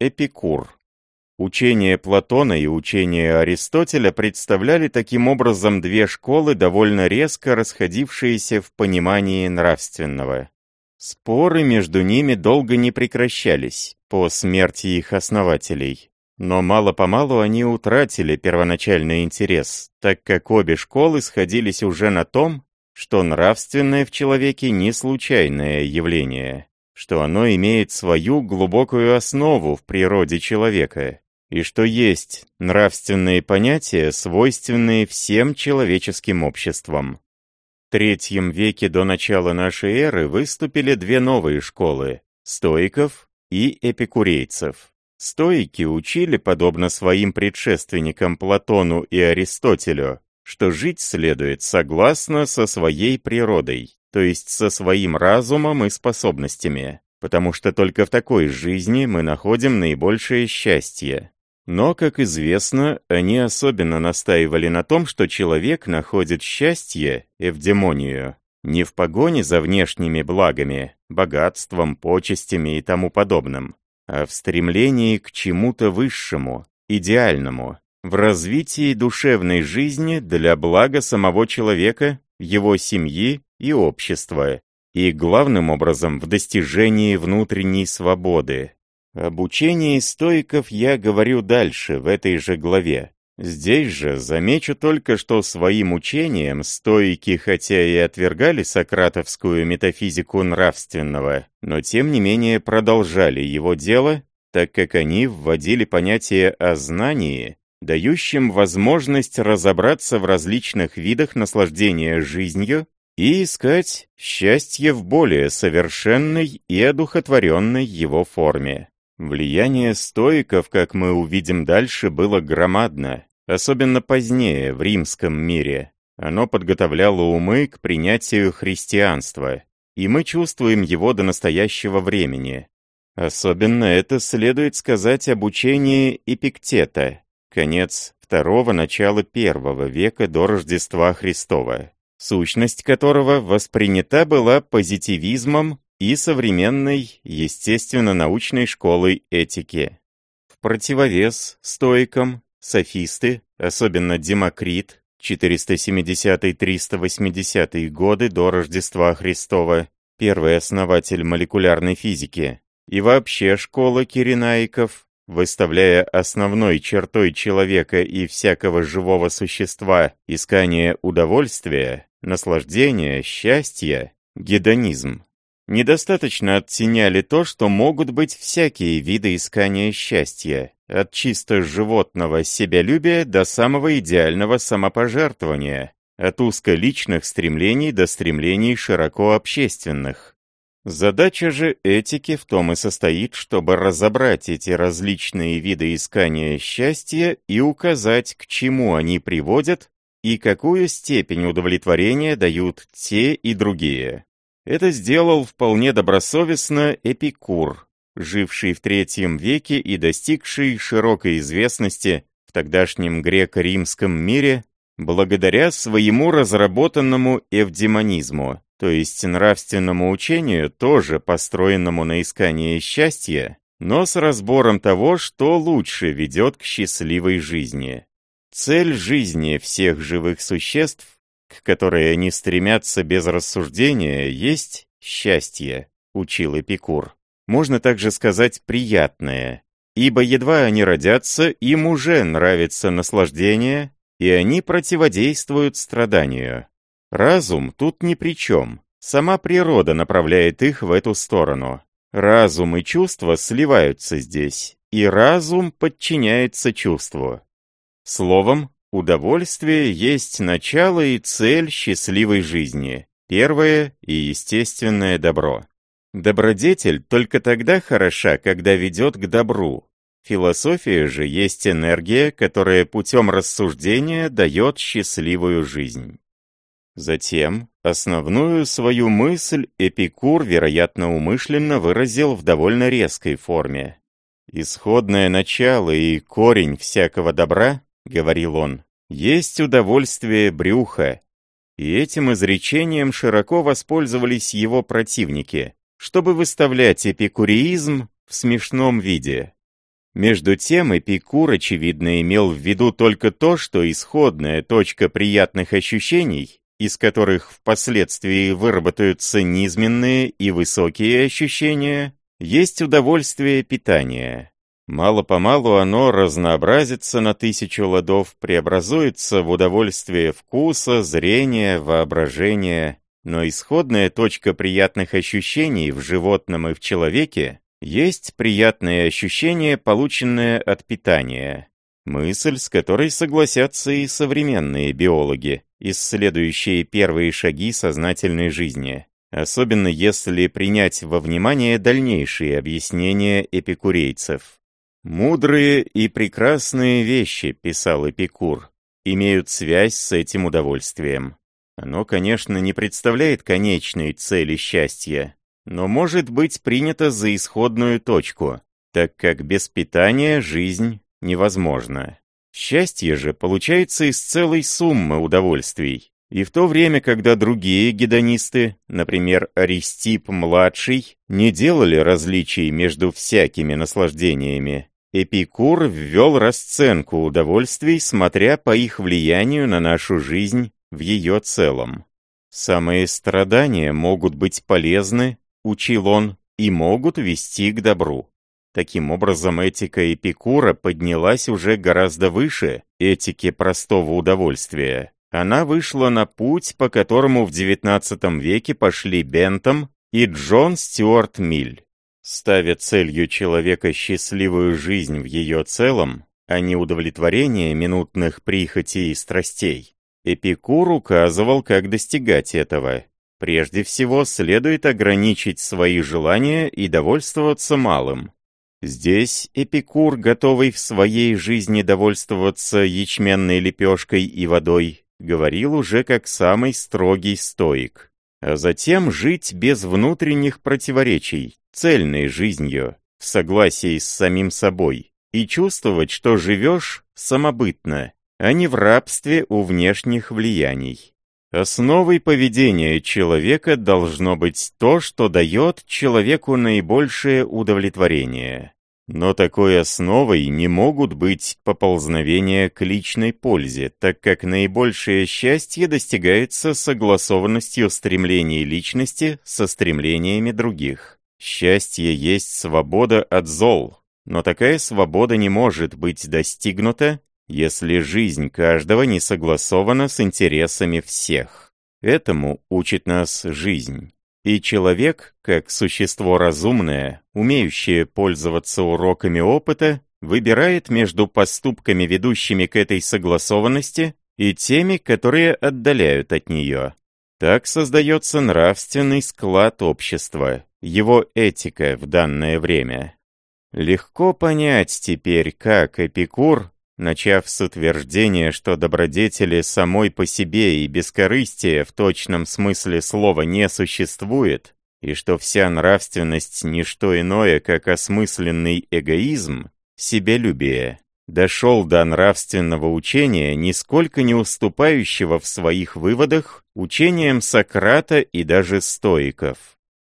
Эпикур. Учение Платона и учение Аристотеля представляли таким образом две школы, довольно резко расходившиеся в понимании нравственного. Споры между ними долго не прекращались по смерти их основателей. Но мало-помалу они утратили первоначальный интерес, так как обе школы сходились уже на том, что нравственное в человеке не случайное явление, что оно имеет свою глубокую основу в природе человека, и что есть нравственные понятия, свойственные всем человеческим обществам. В третьем веке до начала нашей эры выступили две новые школы – стоиков и эпикурейцев. Стоики учили, подобно своим предшественникам Платону и Аристотелю, что жить следует согласно со своей природой, то есть со своим разумом и способностями, потому что только в такой жизни мы находим наибольшее счастье. Но, как известно, они особенно настаивали на том, что человек находит счастье, эвдемонию, не в погоне за внешними благами, богатством, почестями и тому подобным, а в стремлении к чему-то высшему, идеальному, в развитии душевной жизни для блага самого человека, его семьи и общества, и главным образом в достижении внутренней свободы, об учении стоиков я говорю дальше, в этой же главе. Здесь же замечу только, что своим учением стоики хотя и отвергали сократовскую метафизику нравственного, но тем не менее продолжали его дело, так как они вводили понятие о знании, дающем возможность разобраться в различных видах наслаждения жизнью и искать счастье в более совершенной и одухотворенной его форме. Влияние стоиков, как мы увидим дальше, было громадно, особенно позднее, в римском мире. Оно подготовляло умы к принятию христианства, и мы чувствуем его до настоящего времени. Особенно это следует сказать об учении Эпиктета, конец второго начала первого века до Рождества Христова, сущность которого воспринята была позитивизмом и современной естественно-научной школой этики. В противовес стоикам, софисты, особенно Демокрит, 470-380 годы до Рождества Христова, первый основатель молекулярной физики, и вообще школа киренаиков, выставляя основной чертой человека и всякого живого существа искание удовольствия, наслаждения, счастья, гедонизм недостаточно оттеняли то, что могут быть всякие виды искания счастья, от чисто животного себялюбия до самого идеального самопожертвования, от узколичных стремлений до стремлений широко общественных. Задача же этики в том и состоит, чтобы разобрать эти различные виды искания счастья и указать, к чему они приводят и какую степень удовлетворения дают те и другие. Это сделал вполне добросовестно Эпикур, живший в третьем веке и достигший широкой известности в тогдашнем греко-римском мире благодаря своему разработанному эвдемонизму, то есть нравственному учению, тоже построенному на искании счастья, но с разбором того, что лучше ведет к счастливой жизни. Цель жизни всех живых существ к которой они стремятся без рассуждения, есть счастье, учил Эпикур. Можно также сказать приятное, ибо едва они родятся, им уже нравится наслаждение, и они противодействуют страданию. Разум тут ни при чем, сама природа направляет их в эту сторону. Разум и чувство сливаются здесь, и разум подчиняется чувству. Словом, Удовольствие есть начало и цель счастливой жизни, первое и естественное добро. Добродетель только тогда хороша, когда ведет к добру. Философия же есть энергия, которая путем рассуждения дает счастливую жизнь. Затем основную свою мысль Эпикур, вероятно, умышленно выразил в довольно резкой форме. Исходное начало и корень всякого добра — говорил он, — «есть удовольствие брюха». И этим изречением широко воспользовались его противники, чтобы выставлять эпикуреизм в смешном виде. Между тем Эпикур, очевидно, имел в виду только то, что исходная точка приятных ощущений, из которых впоследствии выработаются низменные и высокие ощущения, есть удовольствие питания. Мало-помалу оно разнообразится на тысячу ладов, преобразуется в удовольствие вкуса, зрения, воображения, но исходная точка приятных ощущений в животном и в человеке есть приятное ощущение, полученное от питания. Мысль, с которой согласятся и современные биологи, исследующие первые шаги сознательной жизни, особенно если принять во внимание дальнейшие объяснения эпикурейцев. «Мудрые и прекрасные вещи», — писал Эпикур, — «имеют связь с этим удовольствием. Оно, конечно, не представляет конечной цели счастья, но может быть принято за исходную точку, так как без питания жизнь невозможна. Счастье же получается из целой суммы удовольствий. И в то время, когда другие гедонисты, например, Аристип-младший, не делали различий между всякими наслаждениями, Эпикур ввел расценку удовольствий, смотря по их влиянию на нашу жизнь в ее целом. Самые страдания могут быть полезны учил он, и могут вести к добру. Таким образом, этика Эпикура поднялась уже гораздо выше этики простого удовольствия. Она вышла на путь, по которому в XIX веке пошли Бентам и Джон Стюарт Миль. Ставя целью человека счастливую жизнь в ее целом, а не удовлетворение минутных прихотей и страстей, Эпикур указывал, как достигать этого. Прежде всего, следует ограничить свои желания и довольствоваться малым. Здесь Эпикур, готовый в своей жизни довольствоваться ячменной лепешкой и водой, говорил уже как самый строгий стоик. А затем жить без внутренних противоречий, цельной жизнью, в согласии с самим собой, и чувствовать, что живешь самобытно, а не в рабстве у внешних влияний. Основой поведения человека должно быть то, что дает человеку наибольшее удовлетворение. Но такой основой не могут быть поползновения к личной пользе, так как наибольшее счастье достигается согласованностью стремлений личности со стремлениями других. Счастье есть свобода от зол, но такая свобода не может быть достигнута, если жизнь каждого не согласована с интересами всех. Этому учит нас жизнь. И человек, как существо разумное, умеющее пользоваться уроками опыта, выбирает между поступками, ведущими к этой согласованности, и теми, которые отдаляют от нее. Так создается нравственный склад общества, его этика в данное время. Легко понять теперь, как Эпикур начав с утверждения, что добродетели самой по себе и бескорыстия в точном смысле слова не существует, и что вся нравственность – не что иное, как осмысленный эгоизм, себелюбие, дошел до нравственного учения, нисколько не уступающего в своих выводах учениям Сократа и даже стоиков.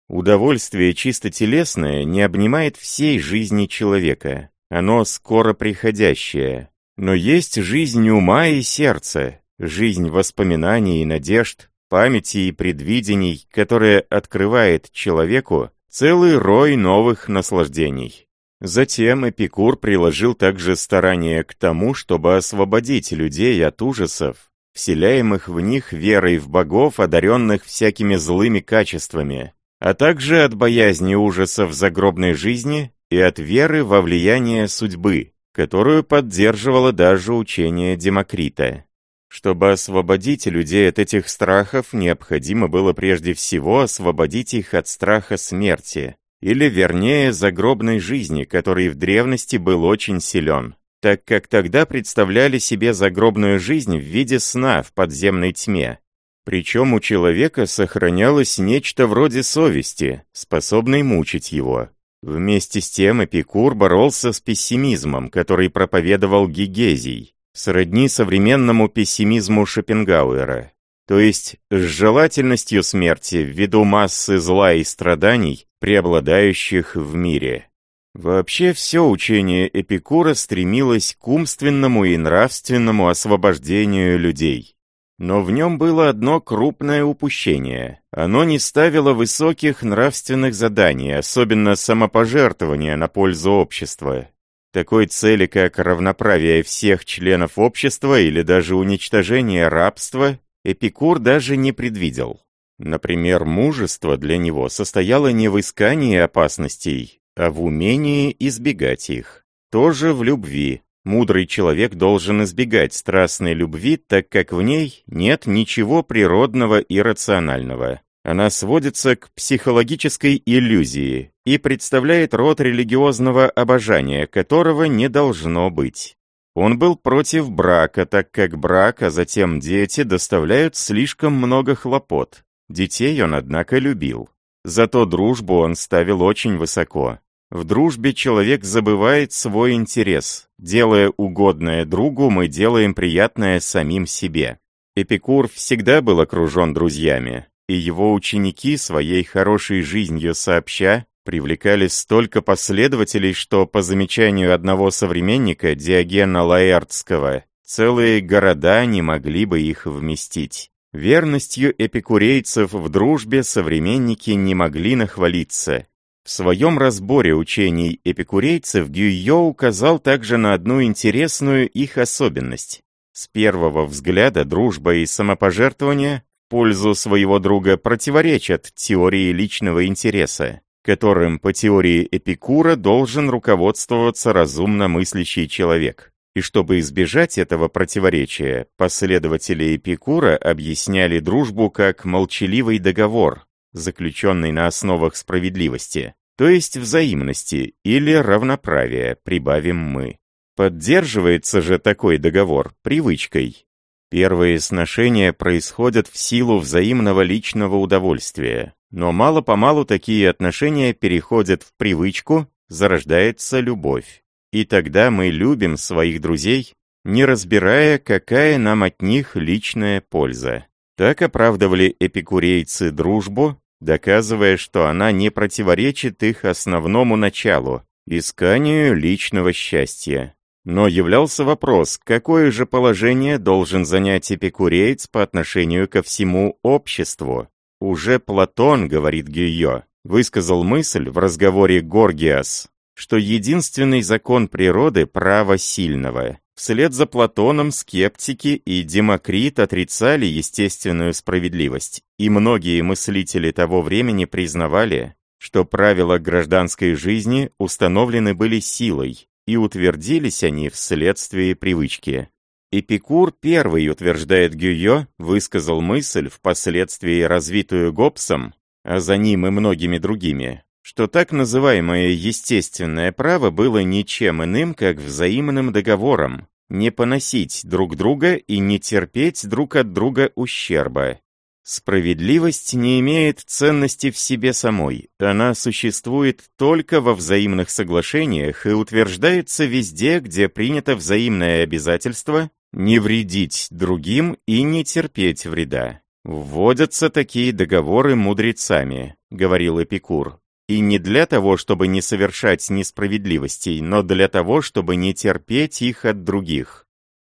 Удовольствие чисто телесное не обнимает всей жизни человека, оно скоро приходящее, но есть жизнь ума и сердца, жизнь воспоминаний и надежд, памяти и предвидений, которая открывает человеку целый рой новых наслаждений. Затем Эпикур приложил также старание к тому, чтобы освободить людей от ужасов, вселяемых в них верой в богов, одаренных всякими злыми качествами, а также от боязни ужасов загробной жизни и от веры во влияние судьбы, которую поддерживало даже учение Демокрита. Чтобы освободить людей от этих страхов, необходимо было прежде всего освободить их от страха смерти, или вернее загробной жизни, который в древности был очень силен, так как тогда представляли себе загробную жизнь в виде сна в подземной тьме. Причем у человека сохранялось нечто вроде совести, способной мучить его. Вместе с тем Эпикур боролся с пессимизмом, который проповедовал Гигезий, сродни современному пессимизму Шопенгауэра, то есть с желательностью смерти ввиду массы зла и страданий, преобладающих в мире. Вообще все учение Эпикура стремилось к умственному и нравственному освобождению людей. Но в нем было одно крупное упущение. Оно не ставило высоких нравственных заданий, особенно самопожертвования на пользу общества. Такой цели, как равноправие всех членов общества или даже уничтожение рабства, Эпикур даже не предвидел. Например, мужество для него состояло не в искании опасностей, а в умении избегать их. Тоже в любви. Мудрый человек должен избегать страстной любви, так как в ней нет ничего природного и рационального. Она сводится к психологической иллюзии и представляет род религиозного обожания, которого не должно быть. Он был против брака, так как брак, а затем дети доставляют слишком много хлопот. Детей он, однако, любил. Зато дружбу он ставил очень высоко. В дружбе человек забывает свой интерес. Делая угодное другу, мы делаем приятное самим себе. Эпикур всегда был окружен друзьями, и его ученики своей хорошей жизнью сообща привлекали столько последователей, что, по замечанию одного современника, Диогена Лаэртского, целые города не могли бы их вместить. Верностью эпикурейцев в дружбе современники не могли нахвалиться. В своем разборе учений эпикурейцев Гюйо указал также на одну интересную их особенность. С первого взгляда дружба и самопожертвование в пользу своего друга противоречат теории личного интереса, которым по теории Эпикура должен руководствоваться разумно мыслящий человек. И чтобы избежать этого противоречия, последователи Эпикура объясняли дружбу как молчаливый договор, заключенный на основах справедливости, то есть взаимности или равноправия, прибавим мы. Поддерживается же такой договор привычкой. Первые сношения происходят в силу взаимного личного удовольствия, но мало-помалу такие отношения переходят в привычку, зарождается любовь. И тогда мы любим своих друзей, не разбирая, какая нам от них личная польза. Так оправдывали эпикурейцы дружбу, доказывая, что она не противоречит их основному началу – исканию личного счастья. Но являлся вопрос, какое же положение должен занять эпикуреец по отношению ко всему обществу. Уже Платон, говорит Гийо, высказал мысль в разговоре Горгиас, что единственный закон природы – право сильного. Вслед за Платоном скептики и Демокрит отрицали естественную справедливость, и многие мыслители того времени признавали, что правила гражданской жизни установлены были силой, и утвердились они вследствие привычки. Эпикур первый, утверждает Гюйо, высказал мысль, впоследствии развитую Гоббсом, а за ним и многими другими, что так называемое естественное право было ничем иным, как взаимным договором, не поносить друг друга и не терпеть друг от друга ущерба. Справедливость не имеет ценности в себе самой, она существует только во взаимных соглашениях и утверждается везде, где принято взаимное обязательство не вредить другим и не терпеть вреда. «Вводятся такие договоры мудрецами», — говорил Эпикур, и не для того, чтобы не совершать несправедливостей, но для того, чтобы не терпеть их от других.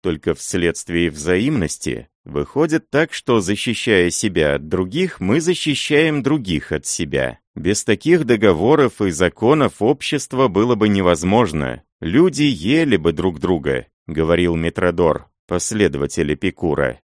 Только вследствие взаимности выходит так, что, защищая себя от других, мы защищаем других от себя. Без таких договоров и законов общество было бы невозможно. Люди ели бы друг друга, говорил Метродор, последователь Эпикура.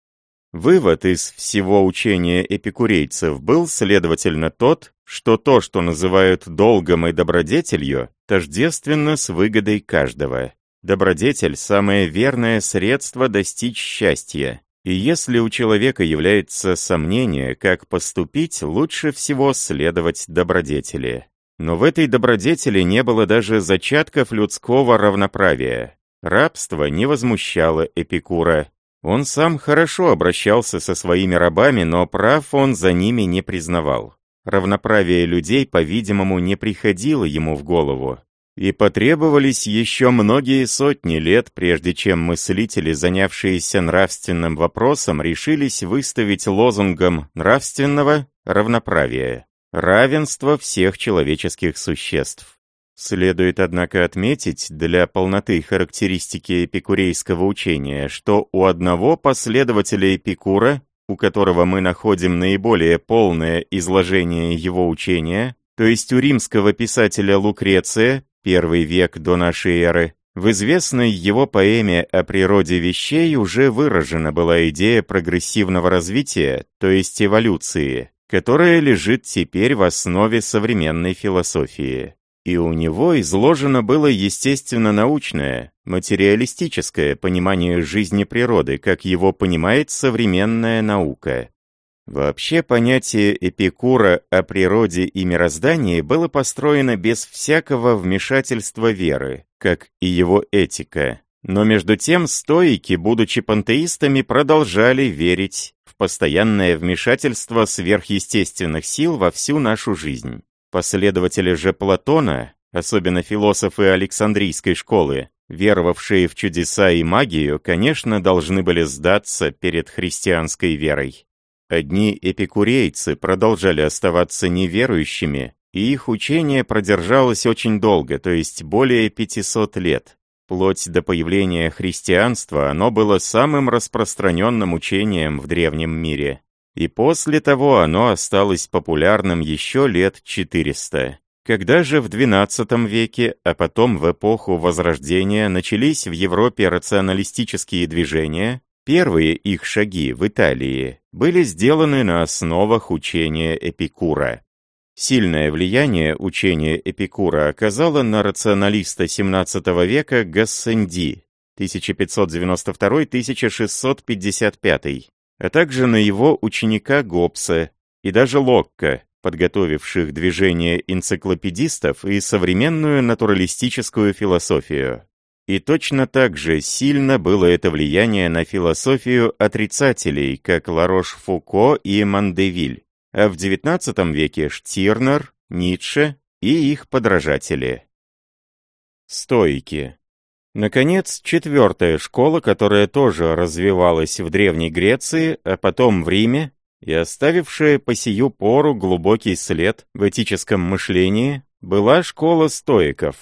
Вывод из всего учения эпикурейцев был, следовательно, тот, что то, что называют долгом и добродетелью, тождественно с выгодой каждого. Добродетель – самое верное средство достичь счастья. И если у человека является сомнение, как поступить, лучше всего следовать добродетели. Но в этой добродетели не было даже зачатков людского равноправия. Рабство не возмущало Эпикура, он сам хорошо обращался со своими рабами, но прав он за ними не признавал. Равноправие людей, по-видимому, не приходило ему в голову. И потребовались еще многие сотни лет, прежде чем мыслители, занявшиеся нравственным вопросом, решились выставить лозунгом нравственного равноправия, равенства всех человеческих существ. Следует, однако, отметить для полноты характеристики эпикурейского учения, что у одного последователя Эпикура, у которого мы находим наиболее полное изложение его учения, то есть у римского писателя Лукреция, первый век до нашей эры, в известной его поэме о природе вещей уже выражена была идея прогрессивного развития, то есть эволюции, которая лежит теперь в основе современной философии. И у него изложено было естественно-научное, материалистическое понимание жизни природы, как его понимает современная наука. Вообще понятие Эпикура о природе и мироздании было построено без всякого вмешательства веры, как и его этика. Но между тем стоики, будучи пантеистами, продолжали верить в постоянное вмешательство сверхъестественных сил во всю нашу жизнь. Последователи же Платона, особенно философы Александрийской школы, веровавшие в чудеса и магию, конечно, должны были сдаться перед христианской верой. Одни эпикурейцы продолжали оставаться неверующими, и их учение продержалось очень долго, то есть более 500 лет. Вплоть до появления христианства оно было самым распространенным учением в древнем мире. И после того оно осталось популярным еще лет 400. Когда же в XII веке, а потом в эпоху Возрождения начались в Европе рационалистические движения, первые их шаги в Италии были сделаны на основах учения Эпикура. Сильное влияние учения Эпикура оказало на рационалиста XVII века Гассенди 1592-1655, а также на его ученика Гоббса и даже Локка, подготовивших движение энциклопедистов и современную натуралистическую философию. И точно так же сильно было это влияние на философию отрицателей, как Ларош-Фуко и Мандевиль а в XIX веке Штирнер, Ницше и их подражатели. Стоики. Наконец, четвертая школа, которая тоже развивалась в Древней Греции, а потом в Риме, и оставившая по сию пору глубокий след в этическом мышлении, была школа стоиков.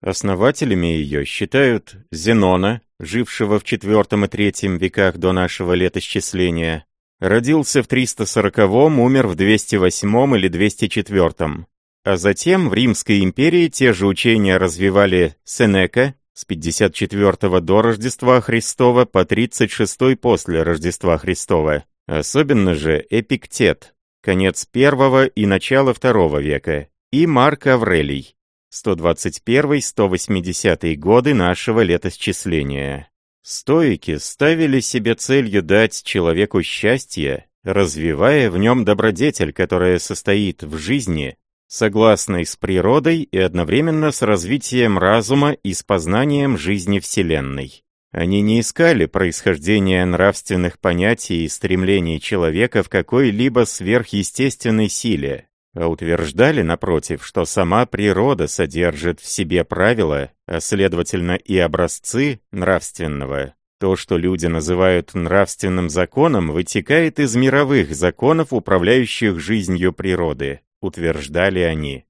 Основателями ее считают Зенона, жившего в IV и III веках до нашего летосчисления, Родился в 340-м, умер в 208-м или 204-м. А затем в Римской империи те же учения развивали Сенека с 54 до Рождества Христова по 36 после Рождества Христова. Особенно же Эпиктет, конец первого и начало второго века, и Марк Аврелий, 121-180 годы нашего летосчисления. Стоики ставили себе целью дать человеку счастье, развивая в нем добродетель, которая состоит в жизни, согласной с природой и одновременно с развитием разума и с познанием жизни Вселенной. Они не искали происхождения нравственных понятий и стремлений человека в какой-либо сверхъестественной силе, а утверждали, напротив, что сама природа содержит в себе правила, а следовательно и образцы нравственного. То, что люди называют нравственным законом, вытекает из мировых законов, управляющих жизнью природы, утверждали они.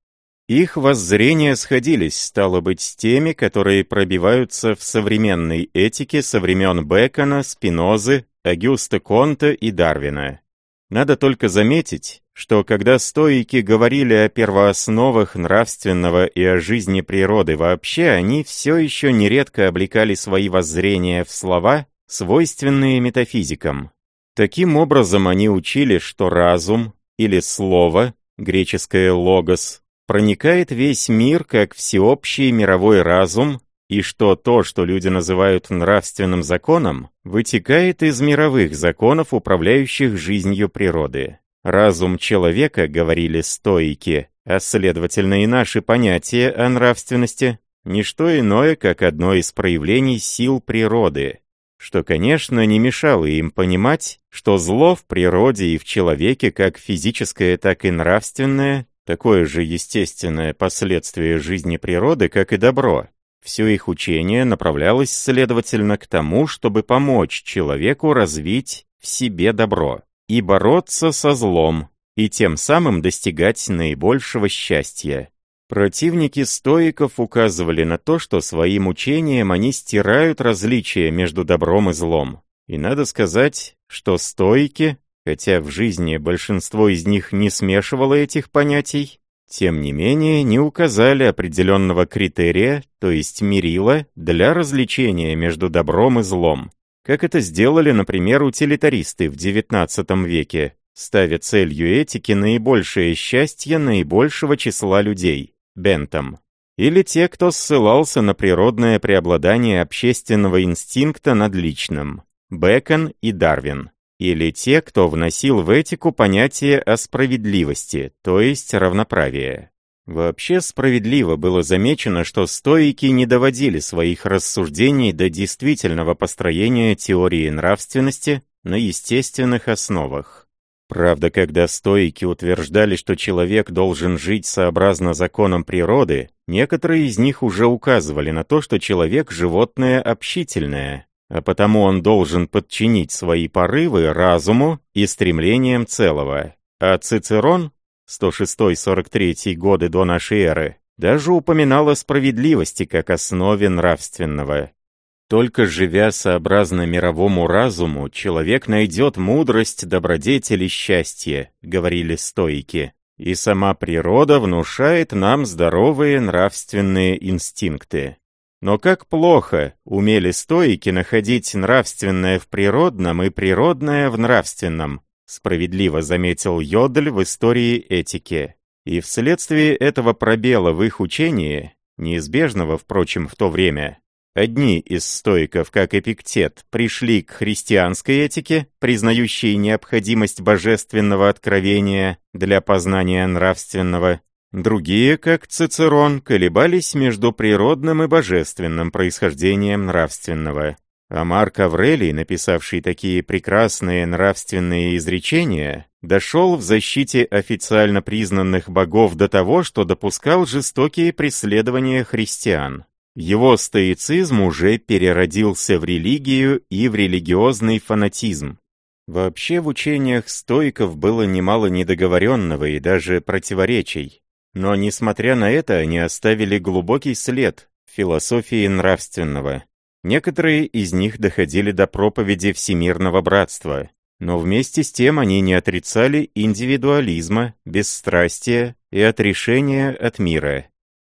Их воззрения сходились, стало быть, с теми, которые пробиваются в современной этике со времен Бекона, Спинозы, Агюста Конта и Дарвина. Надо только заметить, что когда стоики говорили о первоосновах нравственного и о жизни природы вообще, они все еще нередко облекали свои воззрения в слова, свойственные метафизикам. Таким образом, они учили, что разум или слово, греческое «логос», проникает весь мир как всеобщий мировой разум, и что то, что люди называют нравственным законом, вытекает из мировых законов, управляющих жизнью природы. Разум человека, говорили стоики, а следовательно и наши понятия о нравственности, не что иное, как одно из проявлений сил природы, что, конечно, не мешало им понимать, что зло в природе и в человеке, как физическое, так и нравственное, такое же естественное последствие жизни природы, как и добро. Все их учение направлялось, следовательно, к тому, чтобы помочь человеку развить в себе добро и бороться со злом, и тем самым достигать наибольшего счастья. Противники стоиков указывали на то, что своим учением они стирают различия между добром и злом. И надо сказать, что стоики, хотя в жизни большинство из них не смешивало этих понятий, тем не менее не указали определенного критерия, то есть мерила, для различения между добром и злом. Как это сделали, например, утилитаристы в XIX веке, ставя целью этики наибольшее счастье наибольшего числа людей, Бентам. Или те, кто ссылался на природное преобладание общественного инстинкта над личным, Бекон и Дарвин или те, кто вносил в этику понятие о справедливости, то есть равноправие. Вообще справедливо было замечено, что стоики не доводили своих рассуждений до действительного построения теории нравственности на естественных основах. Правда, когда стоики утверждали, что человек должен жить сообразно законам природы, некоторые из них уже указывали на то, что человек – животное общительное, а потому он должен подчинить свои порывы разуму и стремлениям целого. А Цицерон, 106-43 годы до нашей эры, даже упоминал о справедливости как основе нравственного. Только живя сообразно мировому разуму, человек найдет мудрость, добродетель и счастье, говорили стойки. И сама природа внушает нам здоровые нравственные инстинкты. Но как плохо умели стоики находить нравственное в природном и природное в нравственном, справедливо заметил Йодль в истории этики. И вследствие этого пробела в их учении, неизбежного, впрочем, в то время, одни из стоиков, как Эпиктет, пришли к христианской этике, признающей необходимость божественного откровения для познания нравственного, Другие, как Цицерон, колебались между природным и божественным происхождением нравственного. А Марк Аврелий, написавший такие прекрасные нравственные изречения, дошел в защите официально признанных богов до того, что допускал жестокие преследования христиан. Его стоицизм уже переродился в религию и в религиозный фанатизм. Вообще в учениях стоиков было немало недоговоренного и даже противоречий. Но, несмотря на это, они оставили глубокий след в философии нравственного. Некоторые из них доходили до проповеди всемирного братства, но вместе с тем они не отрицали индивидуализма, бесстрастия и отрешения от мира.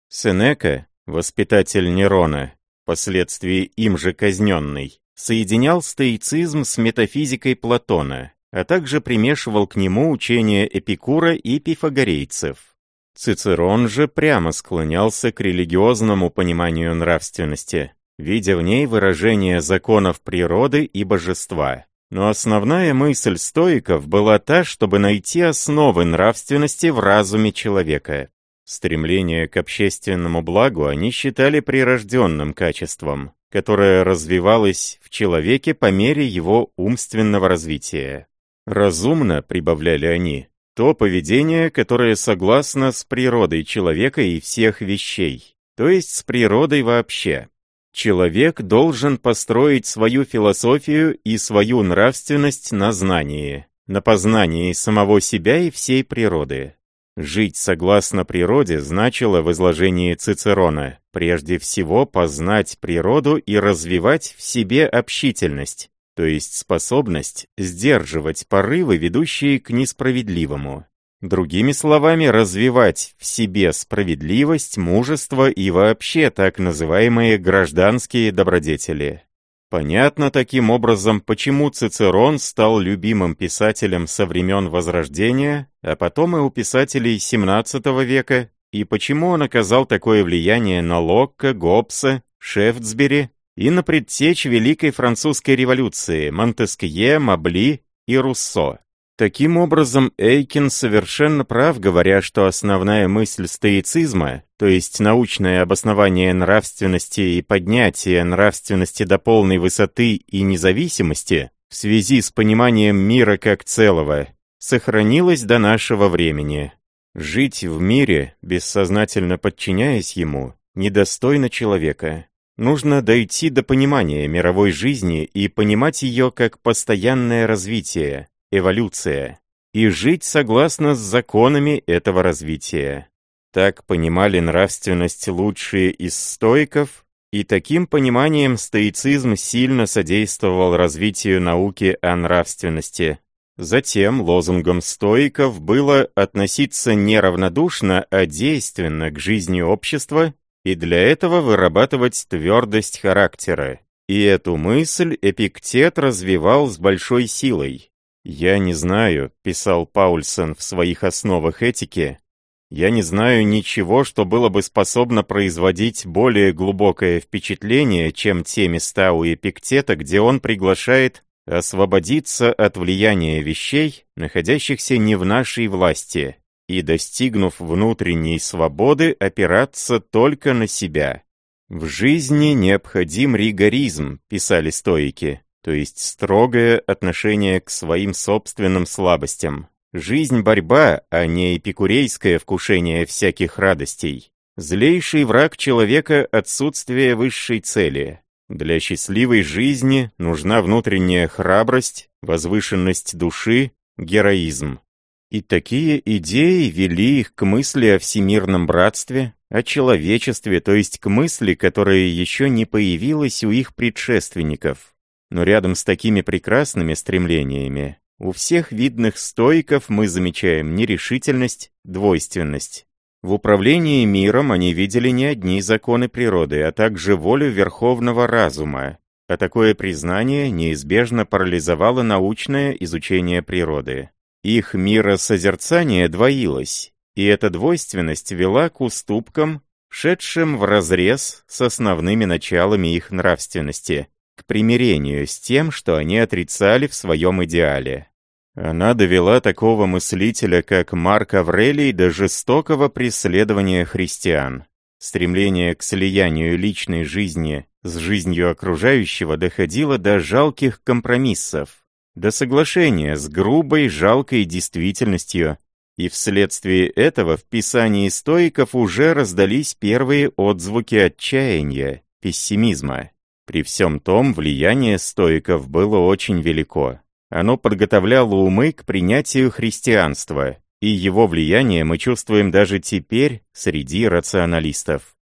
Сенека, воспитатель Нерона, впоследствии им же казненный, соединял стоицизм с метафизикой Платона, а также примешивал к нему учения Эпикура и пифагорейцев. Цицерон же прямо склонялся к религиозному пониманию нравственности, видя в ней выражение законов природы и божества. Но основная мысль стоиков была та, чтобы найти основы нравственности в разуме человека. Стремление к общественному благу они считали прирожденным качеством, которое развивалось в человеке по мере его умственного развития. «Разумно», — прибавляли они, то поведение, которое согласно с природой человека и всех вещей, то есть с природой вообще. Человек должен построить свою философию и свою нравственность на знании, на познании самого себя и всей природы. Жить согласно природе значило в изложении Цицерона прежде всего познать природу и развивать в себе общительность, то есть способность сдерживать порывы, ведущие к несправедливому. Другими словами, развивать в себе справедливость, мужество и вообще так называемые гражданские добродетели. Понятно таким образом, почему Цицерон стал любимым писателем со времен Возрождения, а потом и у писателей XVII века, и почему он оказал такое влияние на Локка, Гоббса, Шефтсбери и на предтечь Великой Французской революции Монтескье, Мабли и Руссо. Таким образом, Эйкин совершенно прав, говоря, что основная мысль стоицизма, то есть научное обоснование нравственности и поднятие нравственности до полной высоты и независимости в связи с пониманием мира как целого, сохранилась до нашего времени. Жить в мире, бессознательно подчиняясь ему, недостойно человека. Нужно дойти до понимания мировой жизни и понимать ее как постоянное развитие, эволюция, и жить согласно с законами этого развития. Так понимали нравственность лучшие из стоиков, и таким пониманием стоицизм сильно содействовал развитию науки о нравственности. Затем лозунгом стоиков было относиться не равнодушно, а действенно к жизни общества и для этого вырабатывать твердость характера. И эту мысль Эпиктет развивал с большой силой. «Я не знаю», — писал Паульсон в своих основах этики, «я не знаю ничего, что было бы способно производить более глубокое впечатление, чем те места у Эпиктета, где он приглашает освободиться от влияния вещей, находящихся не в нашей власти, и, достигнув внутренней свободы, опираться только на себя. «В жизни необходим ригоризм», — писали стоики, то есть строгое отношение к своим собственным слабостям. Жизнь — борьба, а не эпикурейское вкушение всяких радостей. Злейший враг человека — отсутствие высшей цели. Для счастливой жизни нужна внутренняя храбрость, возвышенность души, героизм. И такие идеи вели их к мысли о всемирном братстве, о человечестве, то есть к мысли, которая еще не появилась у их предшественников. Но рядом с такими прекрасными стремлениями у всех видных стойков мы замечаем нерешительность, двойственность. В управлении миром они видели не одни законы природы, а также волю верховного разума, а такое признание неизбежно парализовало научное изучение природы. Их миросозерцание двоилось, и эта двойственность вела к уступкам, шедшим вразрез с основными началами их нравственности, к примирению с тем, что они отрицали в своем идеале. Она довела такого мыслителя, как Марк Аврелий, до жестокого преследования христиан. Стремление к слиянию личной жизни с жизнью окружающего доходило до жалких компромиссов, до соглашения с грубой, жалкой действительностью, и вследствие этого в писании стоиков уже раздались первые отзвуки отчаяния, пессимизма. При всем том, влияние стоиков было очень велико. Оно подготовляло умы к принятию христианства, и его влияние мы чувствуем даже теперь среди рационалистов.